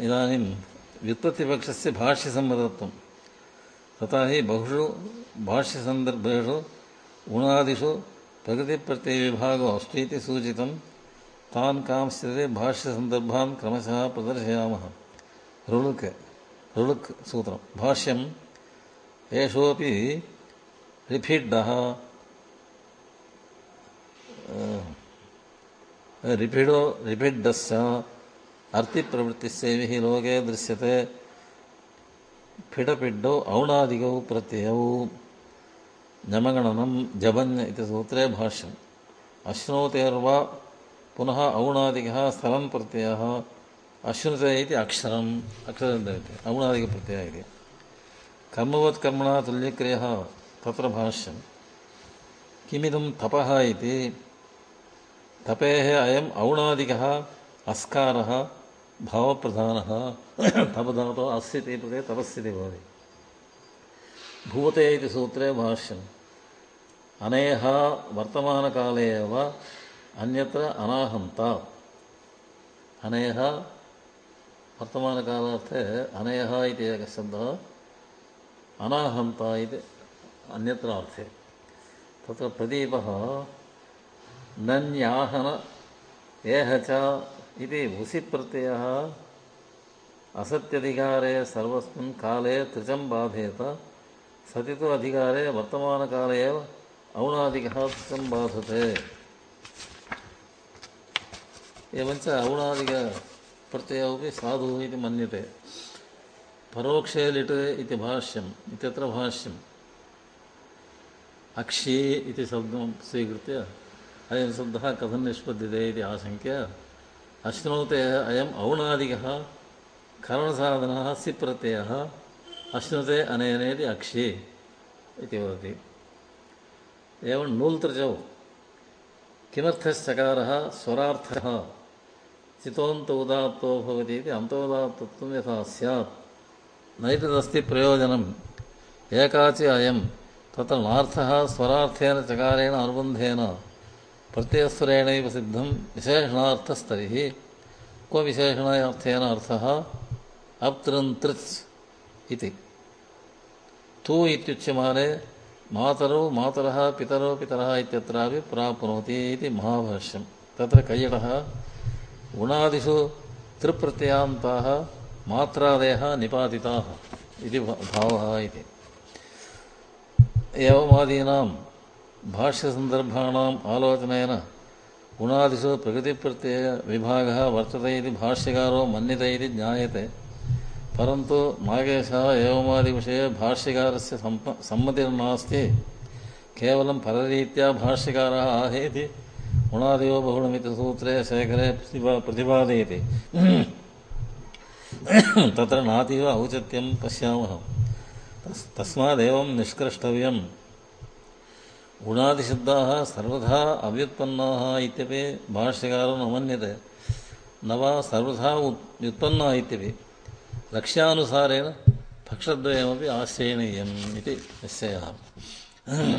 इदानीं व्युत्पत्तिपक्षस्य भाष्यसम्मतत्वं तथा हि बहुषु भाष्यसन्दर्भेषु गुणादिषु प्रकृतिप्रत्ययविभागो अस्ति इति सूचितं तान् कांश्चिते भाष्यसन्दर्भान् क्रमशः प्रदर्शयामः ऋळुक् ऋळुक् सूत्रं भाष्यम् एषोऽपि रिफिड्डः रिफिडो रिफिड्डश्च ಅರ್ಥಿ ಅರ್ತಿಪ್ರವೃತ್ತಿಸ್ಸೇವಿ ಲೋಕೆ ದೃಶ್ಯತೆ ಪಿಡಪಿಡ್ಡೌ ಔಣಾದಿಗೌ ಪ್ರತ್ಯಯೌ ಜಮಗಣನಂ ಜಬನ್ ಇತಿ ಸೂತ್ರೇ ಭಾಷ್ಯಂ ಅಶ್ನೋತೆರ್ವ ಪುನಃ ಔಣಾದಿಗಃ ಸ್ಥಲಂ ಪ್ರತ್ಯಯಃ ಅಶ್ನುತೆ ಇತಿ ಅಕ್ಷರಂ ಅಕ್ಷರದಂತೆ ಔಣಾದಿಗ ಪ್ರತ್ಯಯ ಇದೆ ಕರ್ಮವತ್ ಕರ್ಮಣ ತುಲ್ಯಕ್ರಿಯ ತತ್ರ ಭಾಷ್ಯಂ ಕಿಮಿದಂ ತಪಃ ಇತಿ ತಪೇ ಅಯಂ ಔಣಾದಿಗಃ ಅಸ್ಕಾರः भावप्रधानः तपधातो अस्यति कृते तपस्यति भवति भूते इति सूत्रे भाष्यम् अनेह वर्तमानकाले एव अन्यत्र अनाहन्ता अनेह वर्तमानकालार्थे अनेह इति एकः शब्दः अनाहन्ता इति अन्यत्र अर्थे तत्र प्रदीपः नन्याहन एह च इति प्रत्ययः असत्यधिकारे सर्वस्मिन् काले त्रिचं बाधेत सति तु अधिकारे वर्तमानकाले एव औणादिकः त्रिचं बाधते एवञ्च औणादिकप्रत्ययोपि साधुः इति मन्यते परोक्षे लिट् इति भाष्यम् इत्यत्र भाष्यम् अक्षी इति शब्दं स्वीकृत्य अयं शब्दः कथं निष्पद्यते इति आशङ्क्य अयम अयम् करण साधन सि प्रत्यय अश्नुते अने अक्षे एवं नूल्त्रजौ किमर्थश्चकारः स्वरार्थः चितोऽन्त उदात्तो भवति इति अन्तोदात्तत्वं यथा नैतदस्ति प्रयोजनम् एकाचि अयं तत्र नार्थः चकारेण अबंधेन प्रत्ययस्वरेण सिद्धं विशेषणार्थस्तरिः ಕ್ವ ವಿಶೇಷಣಾರ್ಥೇನ ಅರ್ಥಃ ಅಪ್ತೃಂತೃತ್ ಇತಿ ತೂ ಇತ್ಯುಚ್ಯಮಾನೆ ಮಾತರೌ ಮಾತರಃ ಪಿತರೋ ಪಿತರಃ ಇತ್ಯತ್ರಾಪಿ ಪ್ರಾಪ್ನೋತಿ ಇತಿ ಮಹಾಭಾಷ್ಯಂ ತತ್ರ ಕೈಯಟಃ ಗುಣಾದಿಷು ತ್ರಿಪ್ರತ್ಯಯಾಂತಾಃ ಮಾತ್ರಾದಯಃ ನಿಪಾತಿತಾಃ इति भावः इति एवमादीनां भाष्यसन्दर्भाणाम् आलोचनेन गुणादिषु प्रकृतिप्रत्ययविभागः वर्तते इति भाष्यकारो मन्यत इति ज्ञायते परन्तु नागेशः एवमादिविषये भाष्यकारस्य सम्मतिर्नास्ति केवलं पररीत्या भाष्यकारः आहेति गुणादयो बहुणमिति सूत्रे शेखरे प्रतिभा प्रतिपादयति तत्र नातीव औचित्यं पश्यामः तस् तस्मादेवं निष्कृष्टव्यम् गुणादिशब्दाः सर्वथा अव्युत्पन्नाः इत्यपि भाष्यकारो न मन्यते न वा सर्वथा व्युत्पन्ना इत्यपि लक्ष्यानुसारेण पक्षद्वयमपि आश्रयणीयम् इति निश्चयः